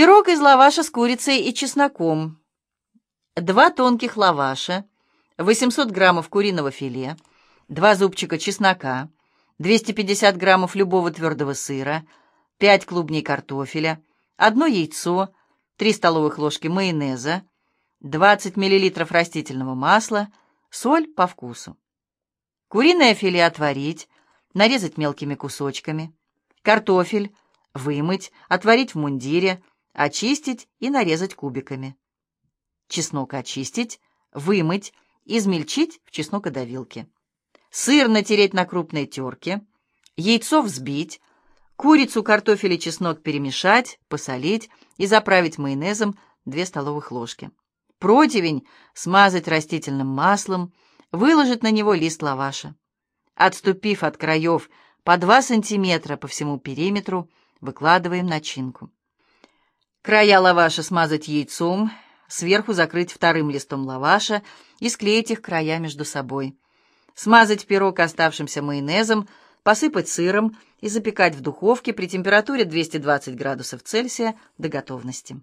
Пирог из лаваша с курицей и чесноком. Два тонких лаваша, 800 граммов куриного филе, два зубчика чеснока, 250 граммов любого твердого сыра, 5 клубней картофеля, одно яйцо, 3 столовых ложки майонеза, 20 мл растительного масла, соль по вкусу. Куриное филе отварить, нарезать мелкими кусочками. Картофель вымыть, отварить в мундире, очистить и нарезать кубиками. Чеснок очистить, вымыть, измельчить в чеснокодавилке. Сыр натереть на крупной терке, яйцо взбить, курицу, картофель и чеснок перемешать, посолить и заправить майонезом 2 столовых ложки. Противень смазать растительным маслом, выложить на него лист лаваша. Отступив от краев по 2 сантиметра по всему периметру, выкладываем начинку. Края лаваша смазать яйцом, сверху закрыть вторым листом лаваша и склеить их края между собой. Смазать пирог оставшимся майонезом, посыпать сыром и запекать в духовке при температуре 220 градусов Цельсия до готовности.